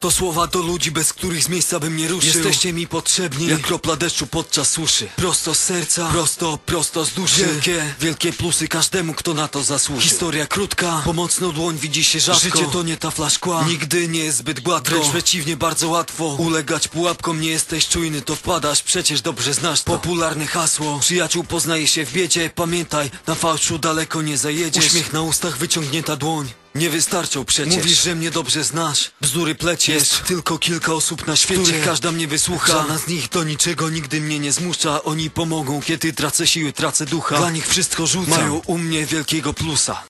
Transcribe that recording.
To słowa do ludzi, bez których z miejsca bym nie ruszył. Jesteście mi potrzebni, jak kropla deszczu podczas suszy. Prosto z serca, prosto, prosto z duszy. Wielkie, wielkie plusy każdemu, kto na to zasłuży Historia krótka, pomocną dłoń widzi się rzadko. Życie to nie tafla szkła, nigdy nie jest zbyt gładko. Wręcz przeciwnie, bardzo łatwo. Ulegać pułapkom, nie jesteś czujny, to wpadasz. Przecież dobrze znasz to. Popularne hasło, przyjaciół poznaje się w biedzie. Pamiętaj, na fałszu daleko nie zajedziesz. Uśmiech na ustach, wyciągnięta dłoń nie wystarczą przecież. Mówisz, że mnie dobrze znasz. Bzdury pleciesz. Jest tylko kilka osób na świecie. Których każda mnie wysłucha. Żadna z nich do niczego nigdy mnie nie zmusza. Oni pomogą, kiedy tracę siły, tracę ducha. Dla nich wszystko rzucam. Mają u mnie wielkiego plusa